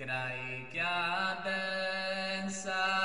ក្រៃកាដែនសា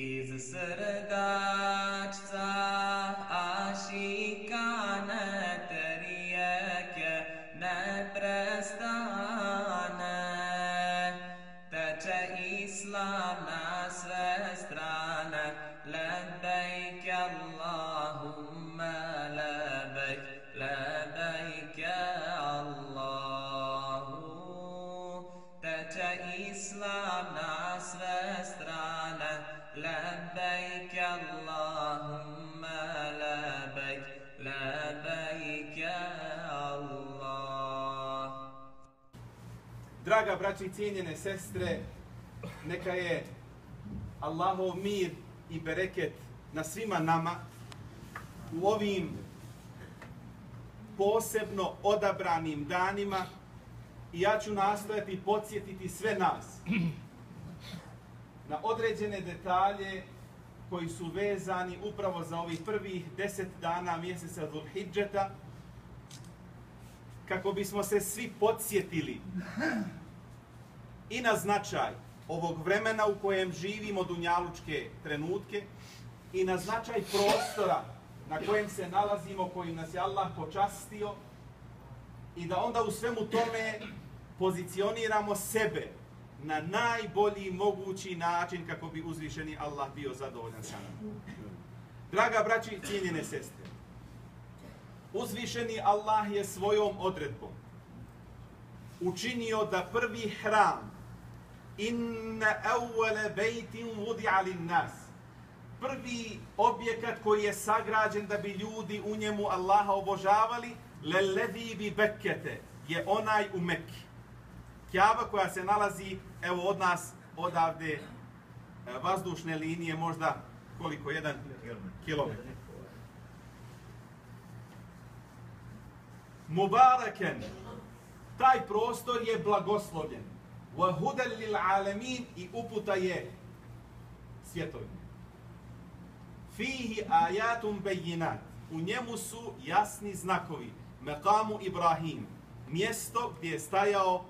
Iz srdačca Draga braći i cijenjene sestre, neka je Allahov mir i bereket na svima nama u ovim posebno odabranim danima i ja ću nastojati podsjetiti sve nas na određene detalje koji su vezani upravo za ovih prvih deset dana mjeseca Dhul-Hidžeta kako bismo se svi podsjetili i na značaj ovog vremena u kojem živimo dunjalučke trenutke i na značaj prostora na kojem se nalazimo, kojim nas je Allah počastio i da onda u svemu tome pozicioniramo sebe na najbolji mogući način kako bi uzvišeni Allah bio zadovoljan sa nama. Draga braći i cijenjene sestre, uzvišeni Allah je svojom odredbom učinio da prvi hram inna awwala baytin wudi'a lin-nas prvi objekat koji je sagrađen da bi ljudi u njemu Allaha obožavali lelladhi bi bekete, je onaj u Mekki. Kjava koja se nalazi evo od nas odavde e, vazdušne linije možda koliko jedan kilometar. Mubareken, taj prostor je blagoslovljen. وَهُدَلْ لِلْعَالَمِينَ i uputa je svjetovima. Fihi ajatun bejinat. U njemu su jasni znakovi. Mekamu Ibrahim. Mjesto gdje je stajao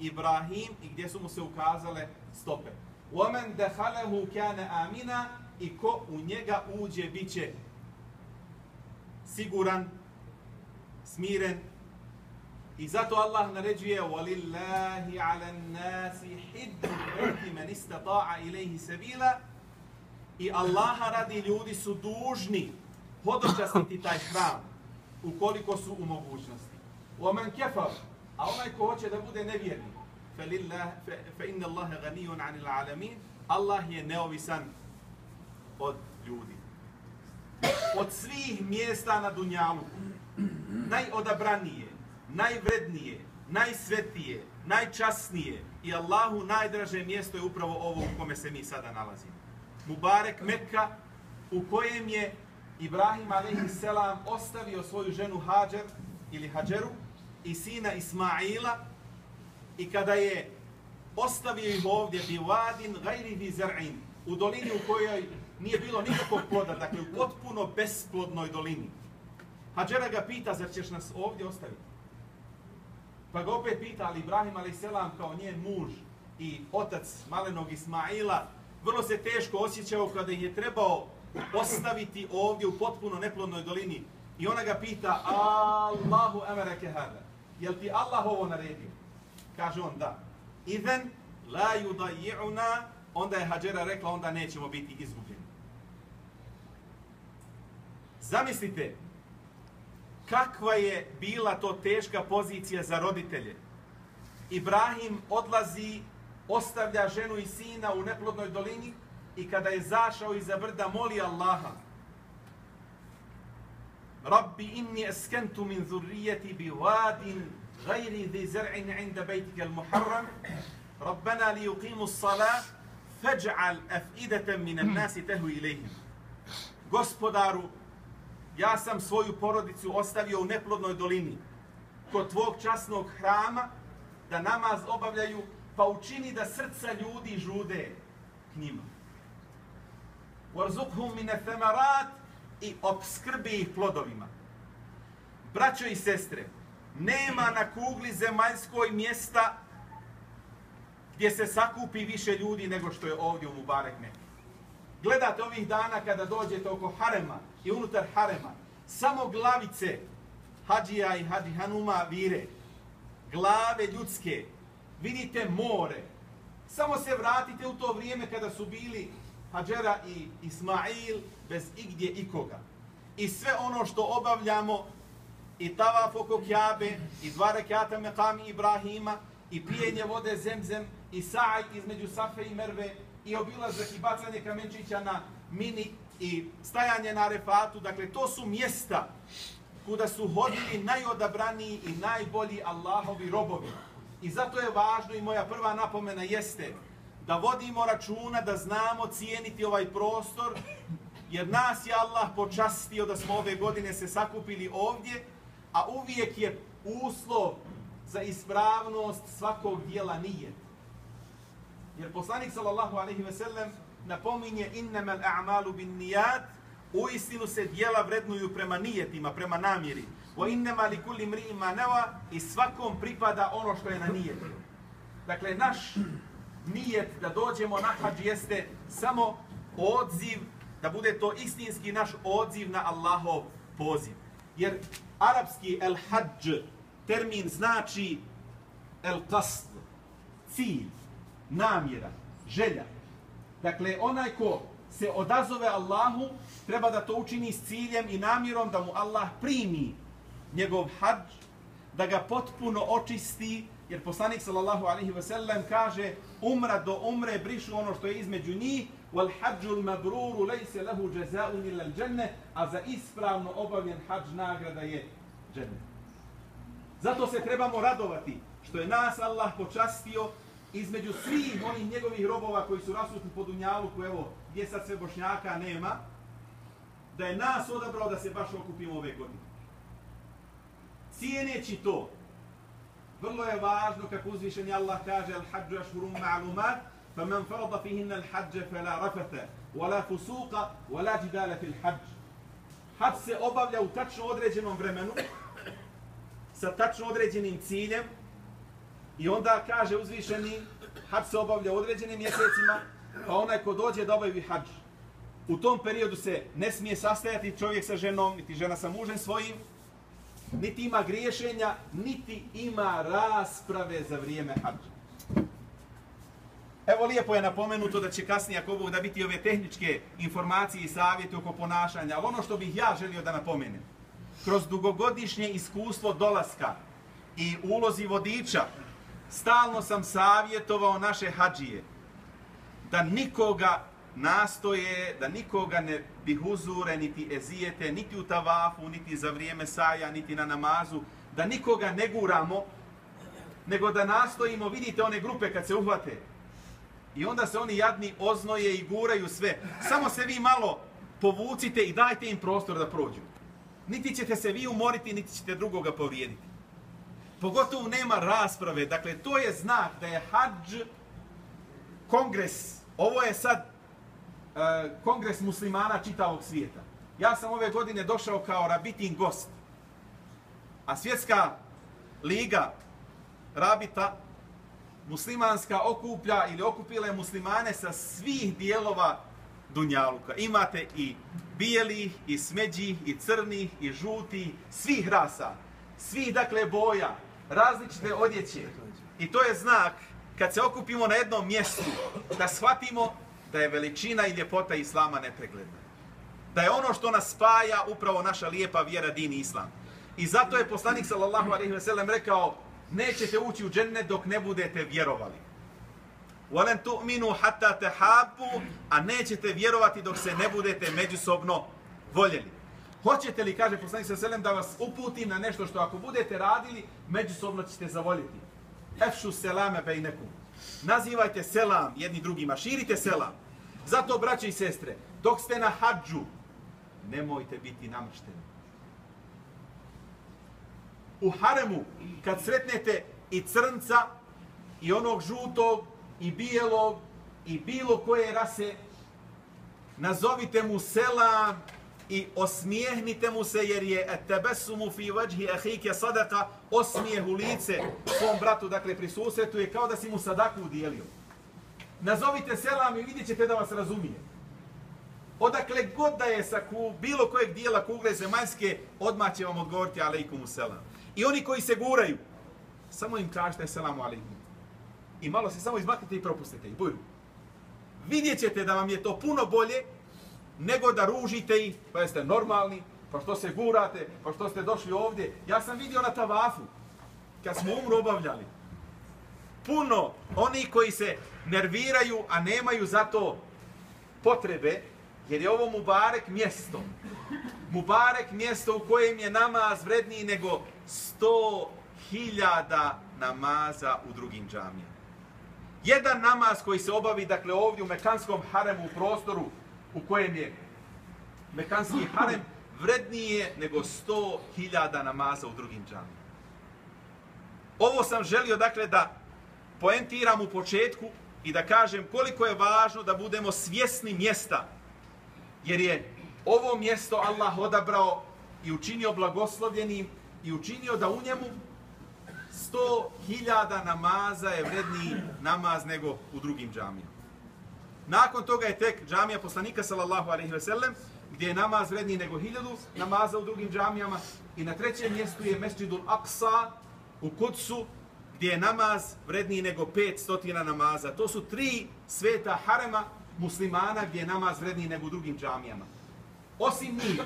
Ibrahim i gdje su mu se ukazale stope. Omen dehalehu kane amina i ko u njega uđe bit će siguran, smiren I zato Allah naređuje وَلِلَّهِ عَلَى النَّاسِ حِدُّ الْبَيْتِ مَنِ اسْتَطَاعَ إِلَيْهِ سَبِيلًا I Allaha radi ljudi su dužni hodočastiti taj hram ukoliko su u mogućnosti. وَمَنْ كَفَرْ A onaj ko hoće da bude nevjerni فَإِنَّ اللَّهَ غَنِيٌ عَنِ الْعَالَمِينَ Allah je neovisan od ljudi. Od svih mjesta na Dunjalu, najodabranije, najvrednije, najsvetije, najčasnije i Allahu najdraže mjesto je upravo ovo u kome se mi sada nalazimo. Mubarek Mekka u kojem je Ibrahim a.s. ostavio svoju ženu Hađer ili Hađeru i sina Ismaila i kada je ostavio ih ovdje bi vadin gajri di zar'in u dolini u kojoj nije bilo nikakvog ploda, dakle u potpuno besplodnoj dolini. Hađera ga pita, zar ćeš nas ovdje ostaviti? Pa ga opet pita, ali Ibrahim a.s. kao njen muž i otac malenog Ismaila, vrlo se teško osjećao kada ih je trebao ostaviti ovdje u potpuno neplodnoj dolini. I ona ga pita, Allahu emereke hada, jel ti Allah ovo naredio? Kaže on, da. Idhen, la yudaji'una, onda je Hađera rekla, onda nećemo biti izgubljeni. Zamislite, kakva je bila to teška pozicija za roditelje. Ibrahim odlazi, ostavlja ženu i sina u neplodnoj dolini i kada je zašao iza brda, moli Allaha. Rabbi inni eskentu min zurrijeti bi vadin gajri zi zr'in inda bejtike al-muharram. Rabbena li uqimu s-salat, feđ'al afidatan min nasi tehu ilihim. Gospodaru, ja sam svoju porodicu ostavio u neplodnoj dolini kod tvog časnog hrama da namaz obavljaju, pa učini da srca ljudi žude k njima. Warzukhum min athamarat i obskrbi ih plodovima. Braćo i sestre, nema na kugli zemaljskoj mjesta gdje se sakupi više ljudi nego što je ovdje u Mubarek Mekke. Gledate ovih dana kada dođete oko harema i unutar harema, samo glavice hađija i hađi hanuma vire, glave ljudske, vidite more. Samo se vratite u to vrijeme kada su bili Hadžera i Ismail bez igdje ikoga. I sve ono što obavljamo, i tavaf oko Kjabe, i dva rekata mekami Ibrahima, i pijenje vode zemzem, i saj između Safe i Merve, i obilazak i bacanje kamenčića na mini i stajanje na refatu. Dakle, to su mjesta kuda su hodili najodabraniji i najbolji Allahovi robovi. I zato je važno i moja prva napomena jeste da vodimo računa, da znamo cijeniti ovaj prostor, jer nas je Allah počastio da smo ove godine se sakupili ovdje, a uvijek je uslov za ispravnost svakog dijela nijet. Jer poslanik sallallahu alejhi ve sellem napominje innamal a'malu bin niyat, u istinu se dijela vrednuju prema nijetima, prema namjeri. Wa innama li kulli mri'in ma nawa i svakom pripada ono što je na nijetu. Dakle naš nijet da dođemo na hadž jeste samo odziv da bude to istinski naš odziv na Allahov poziv. Jer arapski el hadž termin znači el qasd, cilj namjera, želja. Dakle, onaj ko se odazove Allahu, treba da to učini s ciljem i namjerom da mu Allah primi njegov hađ, da ga potpuno očisti, jer poslanik sallallahu alaihi ve sellem kaže umra do umre brišu ono što je između njih, wal hađul mabruru lejse lehu džezaun ila dženne, a za ispravno obavljen hađ nagrada je dženne. Zato se trebamo radovati što je nas Allah počastio između svih onih njegovih robova koji su rasutni po Dunjaluku, evo, gdje sad sve Bošnjaka nema, da je nas odabrao da se baš okupimo ove godine. Cijeneći to, vrlo je važno kako uzvišen Allah kaže Al-Hajju ašhurum ma'lumat, fa man farada fihinna al hađe fe la rafata, wa la fusuqa, wa la jidala fil se obavlja u tačno određenom vremenu, sa tačno određenim ciljem, I onda kaže uzvišeni, hađ se obavlja u određenim mjesecima, pa onaj ko dođe da obavi hađ. U tom periodu se ne smije sastajati čovjek sa ženom, niti žena sa mužem svojim, niti ima griješenja, niti ima rasprave za vrijeme hađa. Evo lijepo je napomenuto da će kasnije ako Bog da biti ove tehničke informacije i savjete oko ponašanja, ali ono što bih ja želio da napomenem, kroz dugogodišnje iskustvo dolaska i ulozi vodiča, stalno sam savjetovao naše hađije da nikoga nastoje, da nikoga ne bihuzure, niti ezijete, niti u tavafu, niti za vrijeme saja, niti na namazu, da nikoga ne guramo, nego da nastojimo, vidite one grupe kad se uhvate, i onda se oni jadni oznoje i guraju sve. Samo se vi malo povucite i dajte im prostor da prođu. Niti ćete se vi umoriti, niti ćete drugoga povrijediti. Pogotovo nema rasprave. Dakle, to je znak da je hađ kongres. Ovo je sad uh, kongres muslimana čitavog svijeta. Ja sam ove godine došao kao rabitin gost. A svjetska liga rabita muslimanska okuplja ili okupila je muslimane sa svih dijelova Dunjaluka. Imate i bijelih, i smeđih, i crnih, i žutih, svih rasa, svih dakle boja, različite odjeće. I to je znak kad se okupimo na jednom mjestu da shvatimo da je veličina i ljepota Islama nepregledna. Da je ono što nas spaja upravo naša lijepa vjera din Islam. I zato je poslanik sallallahu alejhi ve sellem rekao nećete ući u džennet dok ne budete vjerovali. Walen tu'minu hatta tahabu, a nećete vjerovati dok se ne budete međusobno voljeli. Hoćete li, kaže poslanik sa selem, da vas uputim na nešto što ako budete radili, međusobno ćete zavoljeti. Efšu selame bejnekum. Nazivajte selam jedni drugima, širite selam. Zato, braće i sestre, dok ste na hađu, nemojte biti namršteni u haremu, kad sretnete i crnca, i onog žutog, i bijelog, i bilo koje rase, nazovite mu selam i osmijehnite mu se, jer je tebesumu fi vajhi ahike sadaka, osmijeh u lice svom bratu, dakle pri susretu, je kao da si mu sadaku udijelio. Nazovite selam i vidjet ćete da vas razumije. Odakle god da je sa ku, bilo kojeg dijela kugle zemaljske, odmah će vam odgovoriti alaikumu selam. I oni koji se guraju, samo im kažete selamu alaikum. I malo se samo izmaknite i propustite i buju. Vidjet ćete da vam je to puno bolje nego da ružite ih, pa jeste normalni, pa što se gurate, pa što ste došli ovdje. Ja sam vidio na tavafu, kad smo umru obavljali, puno oni koji se nerviraju, a nemaju za to potrebe, jer je ovo Mubarek mjesto. Mubarek mjesto u kojem je namaz vredniji nego sto hiljada namaza u drugim džamijama. Jedan namaz koji se obavi, dakle, ovdje u Mekanskom haremu, u prostoru u kojem je Mekanski harem, vrednije nego 100.000 namaza u drugim džamijama. Ovo sam želio, dakle, da poentiram u početku i da kažem koliko je važno da budemo svjesni mjesta, jer je ovo mjesto Allah odabrao i učinio blagoslovljenim i učinio da u njemu 100.000 namaza je vredniji namaz nego u drugim džamijama. Nakon toga je tek džamija poslanika sallallahu alejhi ve sellem, gdje je namaz vredniji nego hiljadu namaza u drugim džamijama i na trećem mjestu je Mesdžidul Aqsa u Kudsu, gdje je namaz vredniji nego pet stotina namaza. To su tri sveta harema muslimana gdje je namaz vredniji nego u drugim džamijama. Osim njih,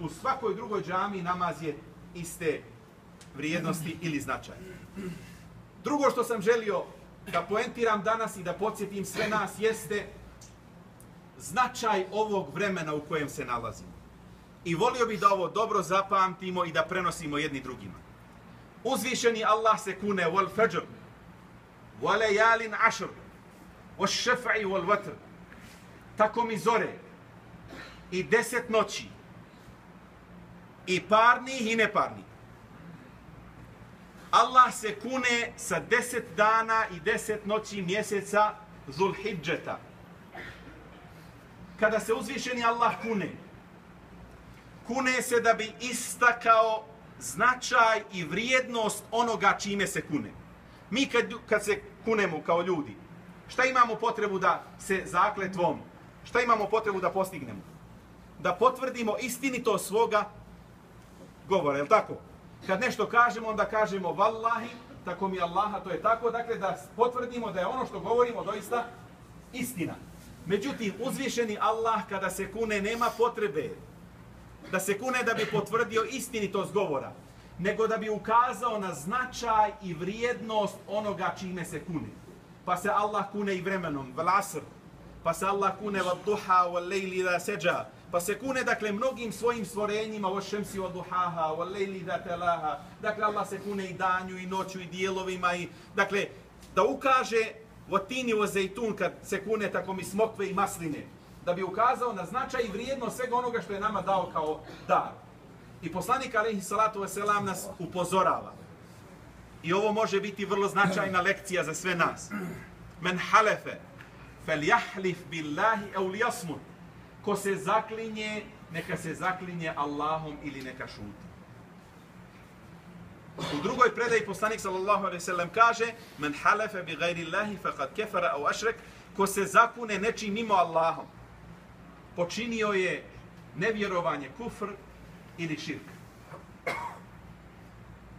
u svakoj drugoj džamiji namaz je iste vrijednosti ili značaja. Drugo što sam želio da poentiram danas i da podsjetim sve nas jeste značaj ovog vremena u kojem se nalazimo. I volio bih da ovo dobro zapamtimo i da prenosimo jedni drugima. Uzvišeni Allah se kune wal fajr, wal layalin ashr, wal šef'i wal vatr. Tako mi zore i deset noći i parnih i neparnih. Allah se kune sa deset dana i deset noći mjeseca Zulhidžeta. Kada se uzvišeni Allah kune, kune se da bi istakao značaj i vrijednost onoga čime se kune. Mi kad, kad se kunemo kao ljudi, šta imamo potrebu da se zakletvom, šta imamo potrebu da postignemo? Da potvrdimo istinito svoga govora, je li tako? Kad nešto kažemo, onda kažemo vallahi, tako mi Allaha, to je tako, dakle da potvrdimo da je ono što govorimo doista istina. Međutim, uzvišeni Allah kada se kune nema potrebe da se kune da bi potvrdio istinitost govora, nego da bi ukazao na značaj i vrijednost onoga čime se kune. Pa se Allah kune i vremenom, vlasr, pa se Allah kune va duha, va lejli da seđa, pa se kune, dakle, mnogim svojim stvorenjima, va šemsi va duhaha, va lejli da telaha, dakle, Allah se kune i danju, i noću, i dijelovima, i, dakle, da ukaže Votini o zejtun, kad se kune tako mi smokve i masline, da bi ukazao na značaj i vrijednost svega onoga što je nama dao kao dar. I poslanik alaihi salatu wasalam nas upozorava. I ovo može biti vrlo značajna lekcija za sve nas. Men halefe fel jahlif billahi au lijasmun. Ko se zaklinje, neka se zaklinje Allahom ili neka šuti. U drugoj predaji poslanik sallallahu alejhi ve sellem kaže: "Men halafa bi ghayri Allahi faqad kafara aw ashrak." Ko se zakune nečim mimo Allahom, počinio je nevjerovanje, kufr ili širk.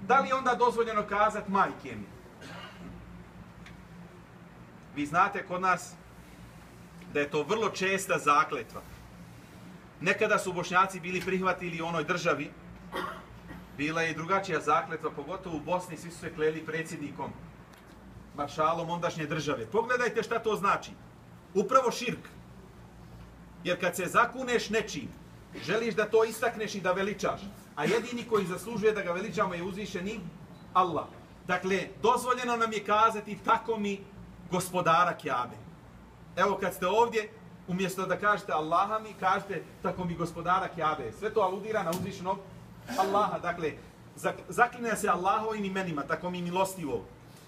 Da li onda dozvoljeno kazat majke mi? Vi znate kod nas da je to vrlo česta zakletva. Nekada su bošnjaci bili prihvatili u onoj državi, bila je drugačija zakletva, pogotovo u Bosni, svi su se kleli predsjednikom, maršalom ondašnje države. Pogledajte šta to znači. Upravo širk. Jer kad se zakuneš nečim, želiš da to istakneš i da veličaš, a jedini koji zaslužuje da ga veličamo je uzvišeni Allah. Dakle, dozvoljeno nam je kazati tako mi gospodara Kjabe. Evo kad ste ovdje, umjesto da kažete Allaha mi, kažete tako mi gospodara Kjabe. Sve to aludira na uzvišenog Allaha. Dakle, zaklinja se Allahovim imenima, tako mi milostivog,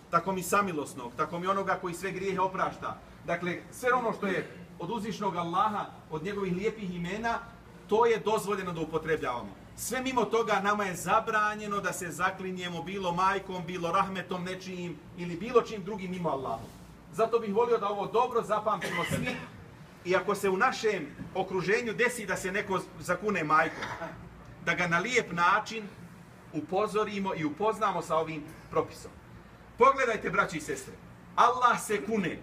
tako mi samilosnog, tako mi onoga koji sve grijehe oprašta. Dakle, sve ono što je od uzvišnog Allaha, od njegovih lijepih imena, to je dozvoljeno da upotrebljavamo. Sve mimo toga nama je zabranjeno da se zaklinjemo bilo majkom, bilo rahmetom nečijim ili bilo čim drugim mimo Allahom. Zato bih volio da ovo dobro zapamtimo svi i ako se u našem okruženju desi da se neko zakune majkom, da ga na lijep način upozorimo i upoznamo sa ovim propisom. Pogledajte, braći i sestre, Allah se kune.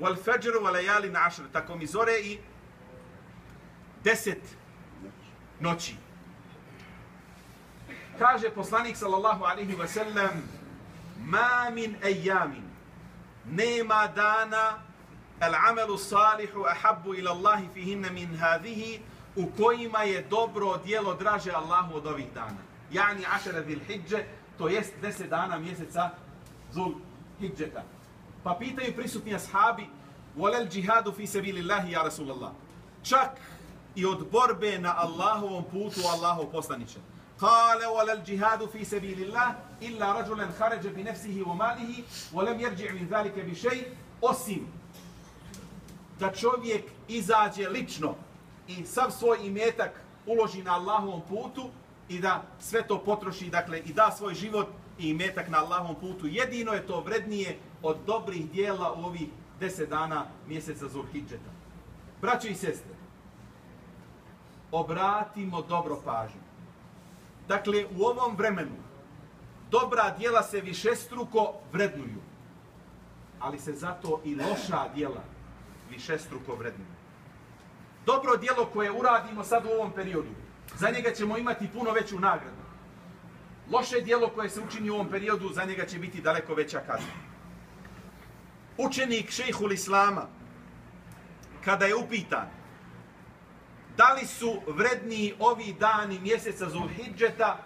Wal fajr wal layali nashr tako mi zore i 10 noći. Kaže poslanik sallallahu alejhi ve sellem ma min ayamin nema dana al amalu salihu ahabbu ila Allah fihinna min hadhihi u kojima je dobro djelo draže Allahu od ovih dana. Yani ašere zil hijđe, to jest 10 dana mjeseca zul hijđeta. Pa pitaju prisutni ashabi, volel džihadu fi sebilillahi ja Rasulallah. Čak i od borbe na Allahovom putu Allahov poslaniče. Kale volel džihadu fi sebilillah illa rađulen haređe bi nefsihi u malihi volem jerđi min zalike bi šej osim da čovjek izađe lično i sav svoj imetak uloži na Allahovom putu i da sve to potroši, dakle, i da svoj život i imetak na Allahovom putu. Jedino je to vrednije od dobrih dijela u ovih deset dana mjeseca Zulhidžeta. Braćo i sestre, obratimo dobro pažnju. Dakle, u ovom vremenu dobra dijela se višestruko vrednuju, ali se zato i loša dijela višestruko vrednuju. Dobro dijelo koje uradimo sad u ovom periodu, za njega ćemo imati puno veću nagradu. Loše dijelo koje se učini u ovom periodu, za njega će biti daleko veća kazna učenik šejhul Islama, kada je upitan da li su vredniji ovi dani mjeseca Zulhidžeta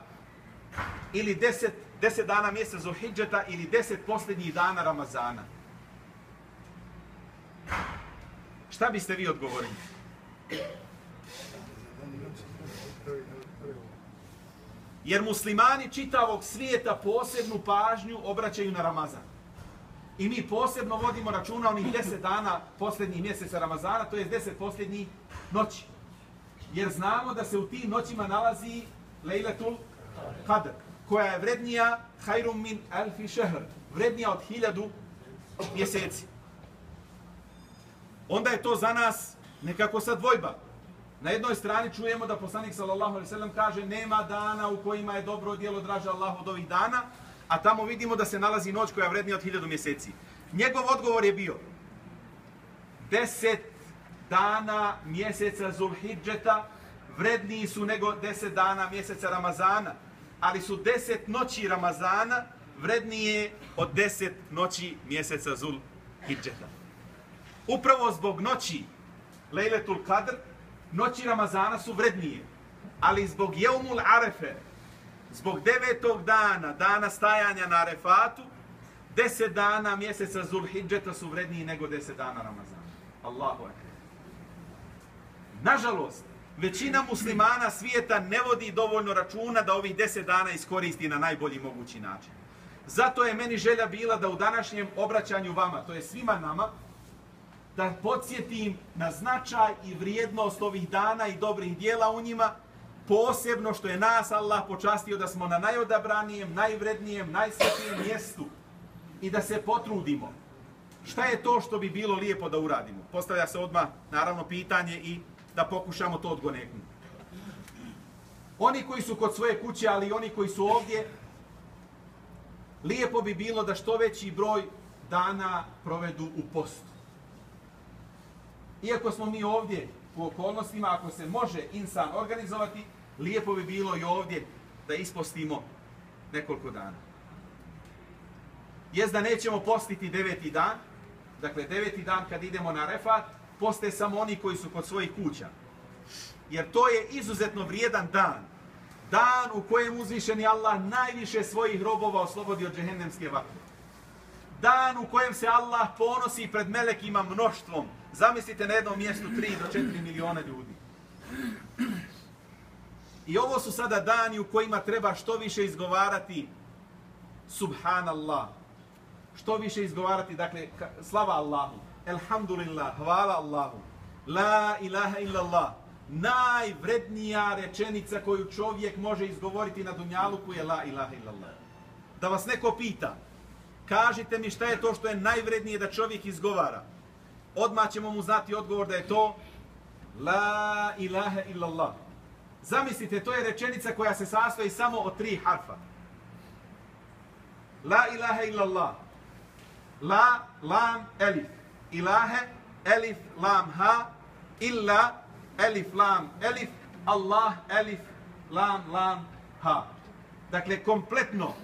ili deset, deset dana mjeseca Zulhidžeta ili deset posljednjih dana Ramazana. Šta biste vi odgovorili? Jer muslimani čitavog svijeta posebnu pažnju obraćaju na Ramazan. I mi posebno vodimo računa onih 10 dana posljednjih mjeseca Ramazana, to je 10 posljednjih noći. Jer znamo da se u tim noćima nalazi Lejletul Qadr, koja je vrednija hajrum min alfi šehr, vrednija od hiljadu mjeseci. Onda je to za nas nekako sad dvojba. Na jednoj strani čujemo da poslanik sallallahu alejhi ve sellem kaže nema dana u kojima je dobro djelo draže Allahu od ovih dana, a tamo vidimo da se nalazi noć koja je vrednija od hiljadu mjeseci. Njegov odgovor je bio deset dana mjeseca Zulhidžeta vredniji su nego deset dana mjeseca Ramazana, ali su deset noći Ramazana vrednije od deset noći mjeseca Zulhidžeta. Upravo zbog noći Lejletul Kadr, noći Ramazana su vrednije, ali zbog Jeumul Arefe, zbog devetog dana, dana stajanja na Arefatu, deset dana mjeseca Zulhidžeta su vredniji nego deset dana Ramazana. Allahu akbar. Nažalost, većina muslimana svijeta ne vodi dovoljno računa da ovih deset dana iskoristi na najbolji mogući način. Zato je meni želja bila da u današnjem obraćanju vama, to je svima nama, da podsjetim na značaj i vrijednost ovih dana i dobrih dijela u njima, posebno što je nas Allah počastio da smo na najodabranijem, najvrednijem, najsvetijem mjestu i da se potrudimo. Šta je to što bi bilo lijepo da uradimo? Postavlja se odmah, naravno, pitanje i da pokušamo to odgoneknuti. Oni koji su kod svoje kuće, ali i oni koji su ovdje, lijepo bi bilo da što veći broj dana provedu u postu. Iako smo mi ovdje u okolnostima, ako se može insan organizovati, lijepo bi bilo i ovdje da ispostimo nekoliko dana. Jest da nećemo postiti deveti dan, dakle deveti dan kad idemo na refat, poste samo oni koji su kod svojih kuća. Jer to je izuzetno vrijedan dan. Dan u kojem uzvišeni Allah najviše svojih robova oslobodi od džehennemske vatre. Dan u kojem se Allah ponosi pred melekima mnoštvom. Zamislite na jednom mjestu 3 do 4 miliona ljudi. I ovo su sada dani u kojima treba što više izgovarati Subhanallah. Što više izgovarati, dakle, slava Allahu. Elhamdulillah, hvala Allahu. La ilaha illallah. Najvrednija rečenica koju čovjek može izgovoriti na dunjaluku je la ilaha illallah. Da vas neko pita, kažite mi šta je to što je najvrednije da čovjek izgovara. Odmah ćemo mu znati odgovor da je to La ilaha illallah. Zamislite, to je rečenica koja se sastoji samo od tri harfa. La ilaha illallah. La, lam, elif. Ilahe, elif, lam, ha. Illa, elif, lam, elif. Allah, elif, lam, lam, ha. Dakle, kompletno.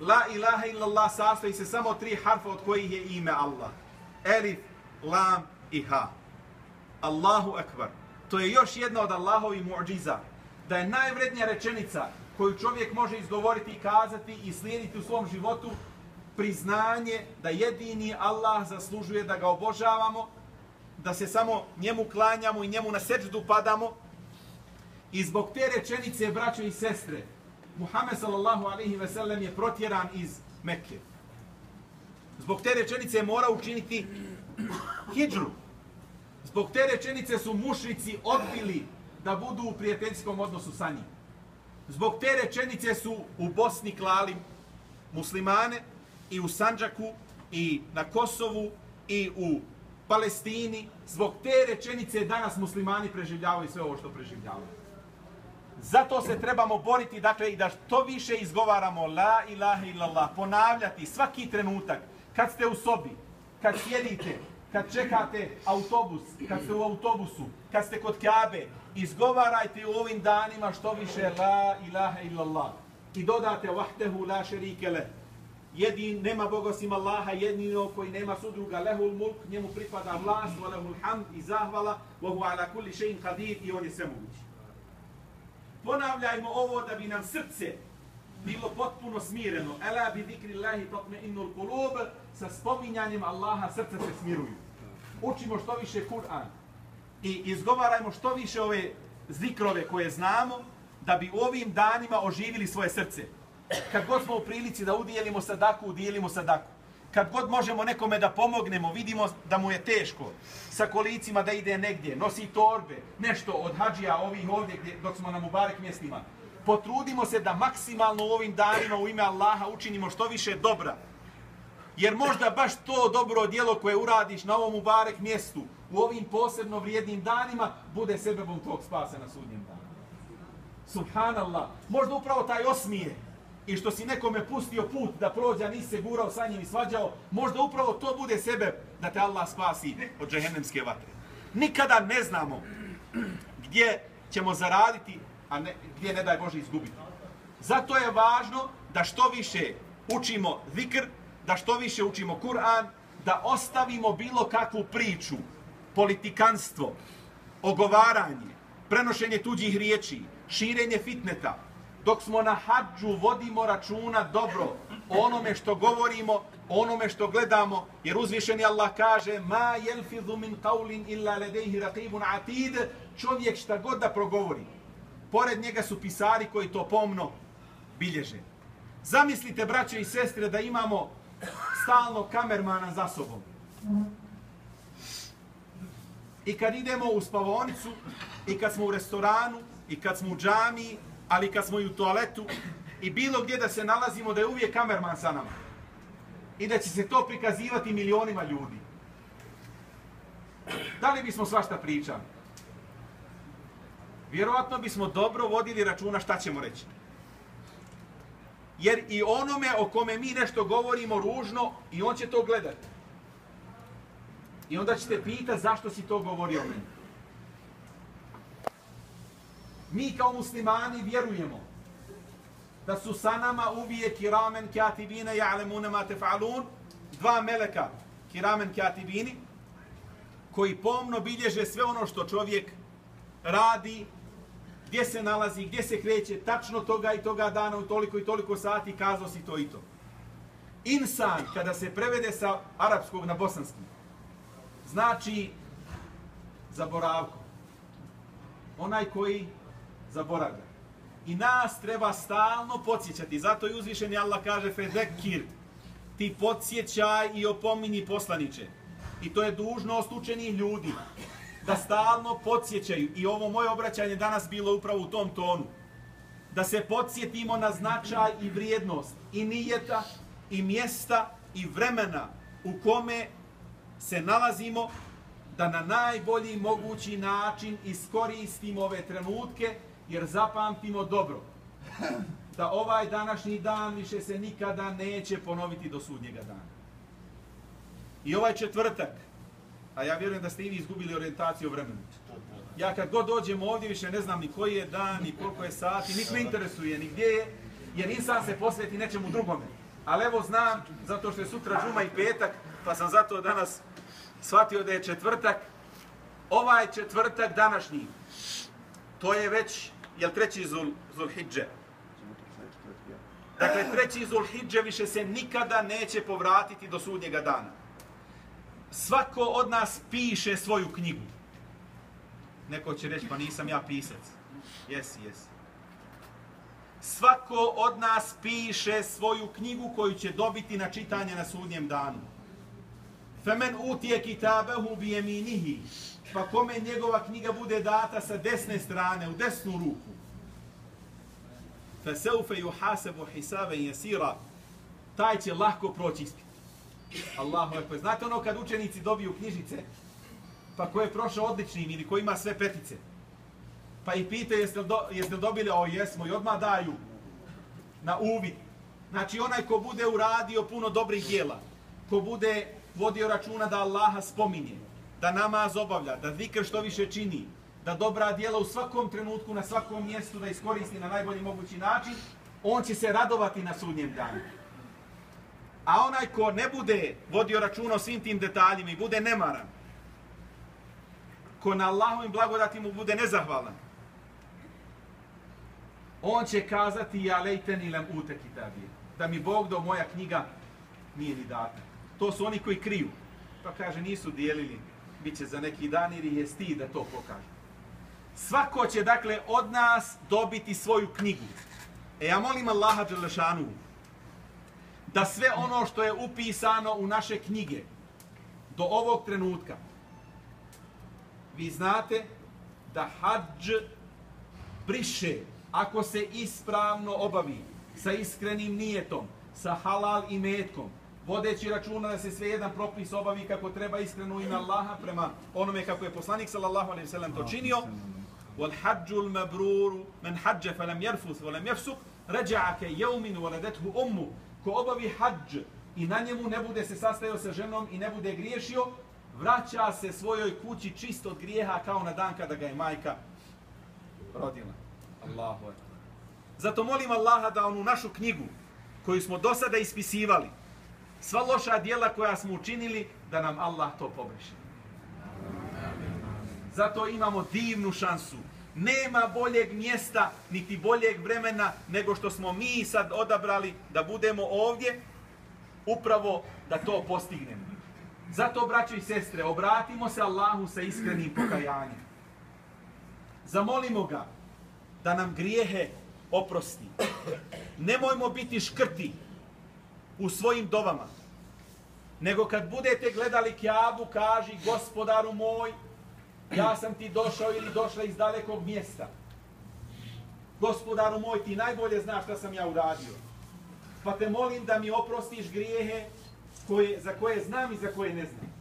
La ilaha illallah sastoji se samo tri harfa od kojih je ime Allah. Elif, lam i ha. Allahu akbar. To je još jedna od Allahovi muđiza. Da je najvrednija rečenica koju čovjek može izgovoriti i kazati i slijediti u svom životu priznanje da jedini Allah zaslužuje da ga obožavamo, da se samo njemu klanjamo i njemu na seđdu padamo. I zbog te rečenice, braćo i sestre, Muhammed sallallahu alaihi ve sellem je protjeran iz Mekke. Zbog te rečenice mora učiniti hijđru. Zbog te rečenice su mušnici odbili da budu u prijateljskom odnosu sa njim. Zbog te rečenice su u Bosni klali muslimane i u Sanđaku i na Kosovu i u Palestini. Zbog te rečenice danas muslimani preživljavaju sve ovo što preživljavaju. Zato se trebamo boriti, dakle, i da što više izgovaramo la ilaha illallah, ponavljati svaki trenutak, kad ste u sobi, kad sjedite, kad čekate autobus, kad ste u autobusu, kad ste kod Kabe, izgovarajte u ovim danima što više la ilaha illallah. I dodate vahdehu la šerike leh Jedin, nema Boga osim Allaha, jedino koji nema sudruga, lehul mulk, njemu pripada vlast, wa lehul hamd i zahvala, wa hu ala kulli šein qadir i on je sve mogući. Ponavljajmo ovo da bi nam srce bilo potpuno smireno. Ela bi zikri Allahi tatme innul kulub, sa spominjanjem Allaha srce se smiruju. Učimo što više Kur'an i izgovarajmo što više ove zikrove koje znamo, da bi u ovim danima oživili svoje srce. Kad god smo u prilici da udijelimo sadaku, udijelimo sadaku. Kad god možemo nekome da pomognemo, vidimo da mu je teško sa kolicima da ide negdje, nosi torbe, nešto od hađija ovih ovdje gdje, dok smo na Mubarek mjestima. Potrudimo se da maksimalno u ovim danima u ime Allaha učinimo što više dobra. Jer možda baš to dobro djelo koje uradiš na ovom Mubarek mjestu, u ovim posebno vrijednim danima bude sebebom tvog spasa na sudnjem danu. Subhanallah. Možda upravo taj osmije i što si nekome pustio put da prođe, a nisi se gurao sa njim i svađao, možda upravo to bude sebe da te Allah spasi od džehennemske vatre. Nikada ne znamo gdje ćemo zaraditi, a ne, gdje ne daj Bože izgubiti. Zato je važno da što više učimo zikr, da što više učimo Kur'an, da ostavimo bilo kakvu priču, politikanstvo, ogovaranje, prenošenje tuđih riječi, širenje fitneta, dok smo na hađu vodimo računa dobro o onome što govorimo, o onome što gledamo, jer uzvišeni Allah kaže ma jelfidhu min qawlin illa ledejhi raqibun atid, čovjek šta god da progovori. Pored njega su pisari koji to pomno bilježe. Zamislite, braće i sestre, da imamo stalno kamermana za sobom. I kad idemo u spavonicu, i kad smo u restoranu, i kad smo u džamiji, ali kad smo i u toaletu, i bilo gdje da se nalazimo, da je uvijek kamerman sa nama. I da će se to prikazivati milionima ljudi. Da li bismo svašta pričali? Vjerovatno bismo dobro vodili računa šta ćemo reći jer i onome o kome mi nešto govorimo ružno, i on će to gledati. I onda ćete pitati zašto si to govorio o meni. Mi kao muslimani vjerujemo da su sa nama uvijek kiramen katibine ja'lemune ma tef'alun, dva meleka kiramen katibini, koji pomno bilježe sve ono što čovjek radi gdje se nalazi, gdje se kreće, tačno toga i toga dana u toliko i toliko sati, kazao si to i to. Insan, kada se prevede sa arapskog na bosanski, znači zaboravko. Onaj koji zaboravlja. I nas treba stalno podsjećati. Zato i uzvišeni Allah kaže Fedekir, ti podsjećaj i opomini poslaniče. I to je dužnost učenih ljudi da stalno podsjećaju, i ovo moje obraćanje danas bilo upravo u tom tonu, da se podsjetimo na značaj i vrijednost i nijeta i mjesta i vremena u kome se nalazimo da na najbolji mogući način iskoristimo ove trenutke jer zapamtimo dobro da ovaj današnji dan više se nikada neće ponoviti do sudnjega dana. I ovaj četvrtak, A ja vjerujem da ste i vi izgubili orijentaciju o vremenu. Ja kad god dođem ovdje više ne znam ni koji je dan, ni koliko je sati, nik me interesuje, ni gdje je, jer insan se posveti nečemu drugome. Ali evo znam, zato što je sutra džuma i petak, pa sam zato danas shvatio da je četvrtak. Ovaj četvrtak današnji, to je već, jel treći zul, Zulhidže? Dakle, treći Zulhidže više se nikada neće povratiti do sudnjega dana svako od nas piše svoju knjigu. Neko će reći, pa nisam ja pisac. Jesi, jesi. Svako od nas piše svoju knjigu koju će dobiti na čitanje na sudnjem danu. Femen utije kitabehu bijeminihi. Pa kome njegova knjiga bude data sa desne strane, u desnu ruku. Feseufe juhasebu hisave jesira. Taj će lahko proći ispit. Allahu ekber. Znate ono kad učenici dobiju knjižice, pa ko je prošao odličnim ili ko ima sve petice, pa i pita jeste li, do, jeste li dobili, o jesmo, i odmah daju na uvid. Znači onaj ko bude uradio puno dobrih dijela, ko bude vodio računa da Allaha spominje, da namaz obavlja, da zikr što više čini, da dobra djela u svakom trenutku, na svakom mjestu, da iskoristi na najbolji mogući način, on će se radovati na sudnjem danu. A onaj ko ne bude vodio računa o svim tim detaljima i bude nemaran, ko na Allahovim blagodati mu bude nezahvalan, on će kazati ja lejten ilem ute kitabije. Da mi Bog do moja knjiga nije ni data. To su oni koji kriju. Pa kaže nisu dijelili, bit će za neki dan ili je sti da to pokaže. Svako će dakle od nas dobiti svoju knjigu. E ja molim Allaha Đelešanu da sve ono što je upisano u naše knjige do ovog trenutka, vi znate da hađ briše ako se ispravno obavi sa iskrenim nijetom, sa halal i metkom, vodeći računa da se sve jedan propis obavi kako treba iskreno ime Allaha prema onome kako je poslanik sallallahu alejhi ve sellem to činio. Wal hajjul mabrur man hajja falam yarfuth wa lam yafsuq raja'a ka yawmin waladathu ummu. Ko obavi hadž i na njemu ne bude se sastajao sa ženom i ne bude griješio, vraća se svojoj kući čisto od grijeha kao na dan kada ga je majka rodila. Allahu ekber. Zato molim Allaha da onu našu knjigu koju smo do sada ispisivali, sva loša dijela koja smo učinili, da nam Allah to pobriše. Zato imamo divnu šansu. Nema boljeg mjesta, niti boljeg vremena, nego što smo mi sad odabrali da budemo ovdje, upravo da to postignemo. Zato, braćo i sestre, obratimo se Allahu sa iskrenim pokajanjem. Zamolimo ga da nam grijehe oprosti. Nemojmo biti škrti u svojim dovama. Nego kad budete gledali kjabu, kaži gospodaru moj, ja sam ti došao ili došla iz dalekog mjesta. Gospodaru moj, ti najbolje znaš šta sam ja uradio. Pa te molim da mi oprostiš grijehe koje, za koje znam i za koje ne znam.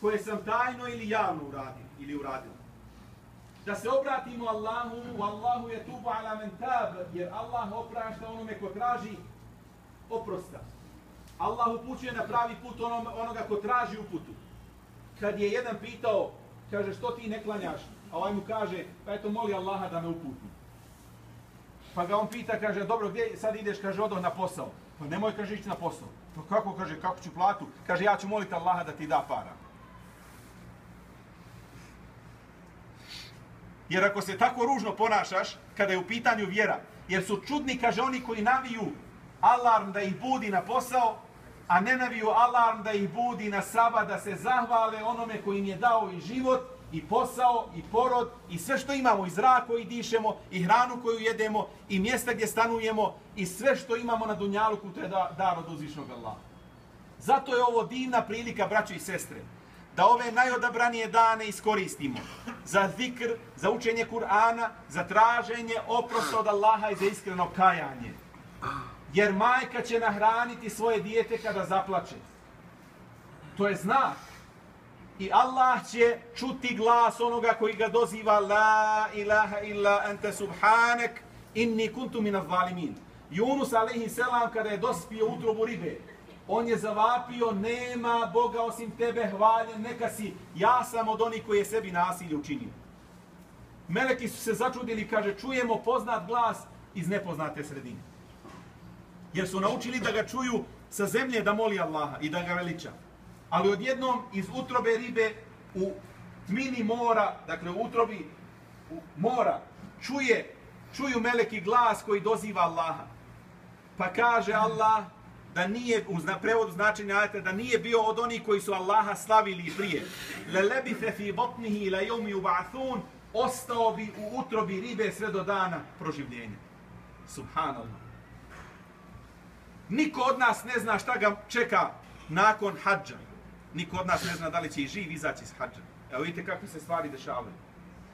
Koje sam tajno ili javno uradio ili uradio da se obratimo Allahu, Allahu je tubu ala men tab, jer Allah oprašta onome ko traži oprosta. Allah upućuje na pravi put onom, onoga ko traži uputu. Kad je jedan pitao, kaže, što ti ne klanjaš? A ovaj mu kaže, pa eto, moli Allaha da me uputi. Pa ga on pita, kaže, dobro, gdje sad ideš, kaže, odoh na posao. Pa nemoj, kaže, ići na posao. Pa kako, kaže, kako ću platu? Kaže, ja ću moliti Allaha da ti da para. Jer ako se tako ružno ponašaš, kada je u pitanju vjera, jer su čudni, kaže oni koji naviju alarm da ih budi na posao, a ne naviju alarm da ih budi na saba, da se zahvale onome koji im je dao i život, i posao, i porod, i sve što imamo, i zrak koji dišemo, i hranu koju jedemo, i mjesta gdje stanujemo, i sve što imamo na Dunjaluku, to je dar od uzvišnog Allaha. Zato je ovo divna prilika, braćo i sestre, da ove najodabranije dane iskoristimo za zikr, za učenje Kur'ana, za traženje oprosta od Allaha i za iskreno kajanje. Jer majka će nahraniti svoje dijete kada zaplače. To je znak. I Allah će čuti glas onoga koji ga doziva La ilaha illa ente subhanek inni kuntu minaz zalimin. Yunus alaihi selam kada je dospio utrobu ribe, on je zavapio, nema Boga osim tebe, hvaljen, neka si, ja sam od onih koji je sebi nasilje učinio. Meleki su se začudili, kaže, čujemo poznat glas iz nepoznate sredine. Jer su naučili da ga čuju sa zemlje da moli Allaha i da ga veliča. Ali odjednom iz utrobe ribe u tmini mora, dakle u utrobi u mora, čuje, čuju meleki glas koji doziva Allaha. Pa kaže Allah, da nije, u prevodu značenja ajeta, da nije bio od onih koji su Allaha slavili prije. Le lebife fi botnihi ila jomi uba'thun, ostao bi u utrobi ribe sve do dana proživljenja. Subhanallah. Niko od nas ne zna šta ga čeka nakon hađa. Niko od nas ne zna da li će i živ izaći iz hađa. Evo vidite kakve se stvari dešavaju.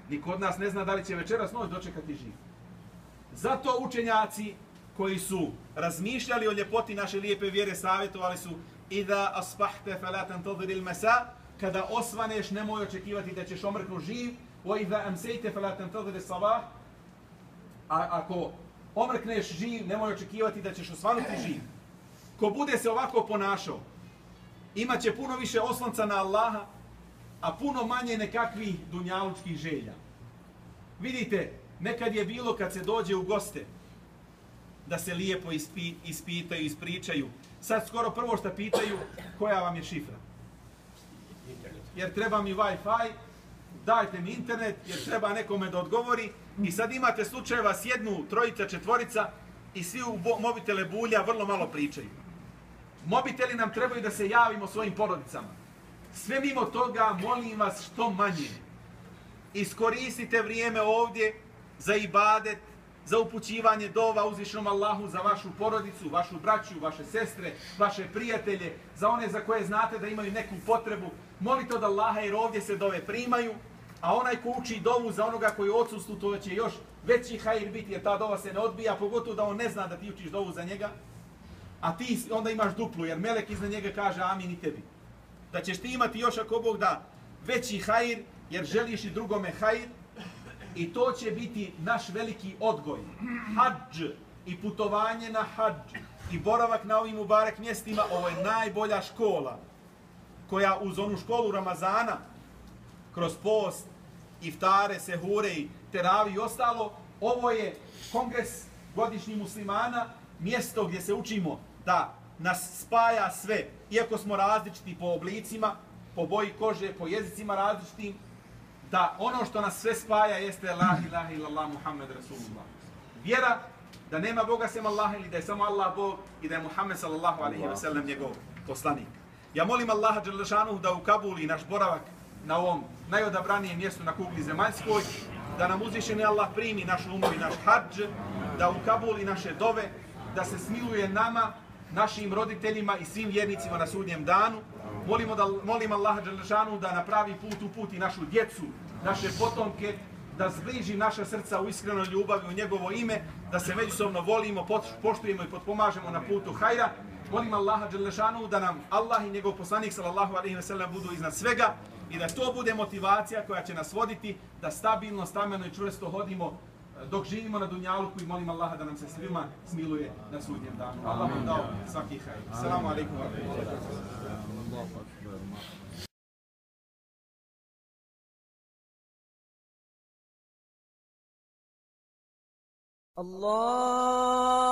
Niko od nas ne zna da li će večeras noć dočekati živ. Zato učenjaci koji su razmišljali o ljepoti naše lijepe vjere, savjetovali su i da aspahte felatan tadril mesa, kada osvaneš nemoj očekivati da ćeš omrknu živ, o i da amsejte falatan tadril sabah, a ako omrkneš živ, nemoj očekivati da ćeš osvanuti živ. Ko bude se ovako ponašao, imaće puno više oslonca na Allaha, a puno manje nekakvih dunjalučkih želja. Vidite, nekad je bilo kad se dođe u goste, da se lijepo ispi, ispitaju, ispričaju. Sad skoro prvo što pitaju, koja vam je šifra? Jer treba mi Wi-Fi, dajte mi internet, jer treba nekome da odgovori. I sad imate slučajeva s jednu, trojica, četvorica i svi u mobitele bulja vrlo malo pričaju. Mobiteli nam trebaju da se javimo svojim porodicama. Sve mimo toga, molim vas što manje. Iskoristite vrijeme ovdje za ibadet, za upućivanje dova uzvišnom Allahu za vašu porodicu, vašu braću, vaše sestre, vaše prijatelje, za one za koje znate da imaju neku potrebu. Molite od Allaha jer ovdje se dove primaju, a onaj ko uči dovu za onoga koji je odsustu, to će još veći hajir biti jer ta dova se ne odbija, pogotovo da on ne zna da ti učiš dovu za njega. a ti onda imaš duplu, jer melek iznad njega kaže amin i tebi. Da ćeš ti imati još ako Bog da veći hajr, jer želiš i drugome hajr, i to će biti naš veliki odgoj. Hadž i putovanje na hadž i boravak na ovim ubarek mjestima, ovo je najbolja škola koja uz onu školu Ramazana, kroz post, iftare, sehure i teravi i ostalo, ovo je kongres godišnji muslimana, mjesto gdje se učimo da nas spaja sve, iako smo različiti po oblicima, po boji kože, po jezicima različitim, da ono što nas sve spaja jeste la ilaha illallah Muhammed Rasulullah. Vjera da nema Boga sem Allaha ili da je samo Allah Bog i da je Muhammed sallallahu alaihi wa sallam njegov poslanik. Ja molim Allaha Đalešanu da ukabuli naš boravak na ovom najodabranijem mjestu na kugli zemaljskoj, da nam uzvišeni Allah primi naš umu i naš hađ, da ukabuli naše dove, da se smiluje nama, našim roditeljima i svim vjernicima na sudnjem danu. Molimo da, molim Allaha Đelešanu da napravi put u put i našu djecu, naše potomke, da zbliži naša srca u iskrenoj ljubavi u njegovo ime, da se međusobno volimo, poštujemo i potpomažemo na putu hajra. Molim Allaha Đelešanu da nam Allah i njegov poslanik sallallahu alaihi ve sellem budu iznad svega i da to bude motivacija koja će nas voditi da stabilno, stameno i čvrsto hodimo eh, dok živimo na Dunjaluku i molim Allaha da nam se svima smiluje na sudnjem danu. Allah vam dao svaki hajr. Assalamu alaikum wa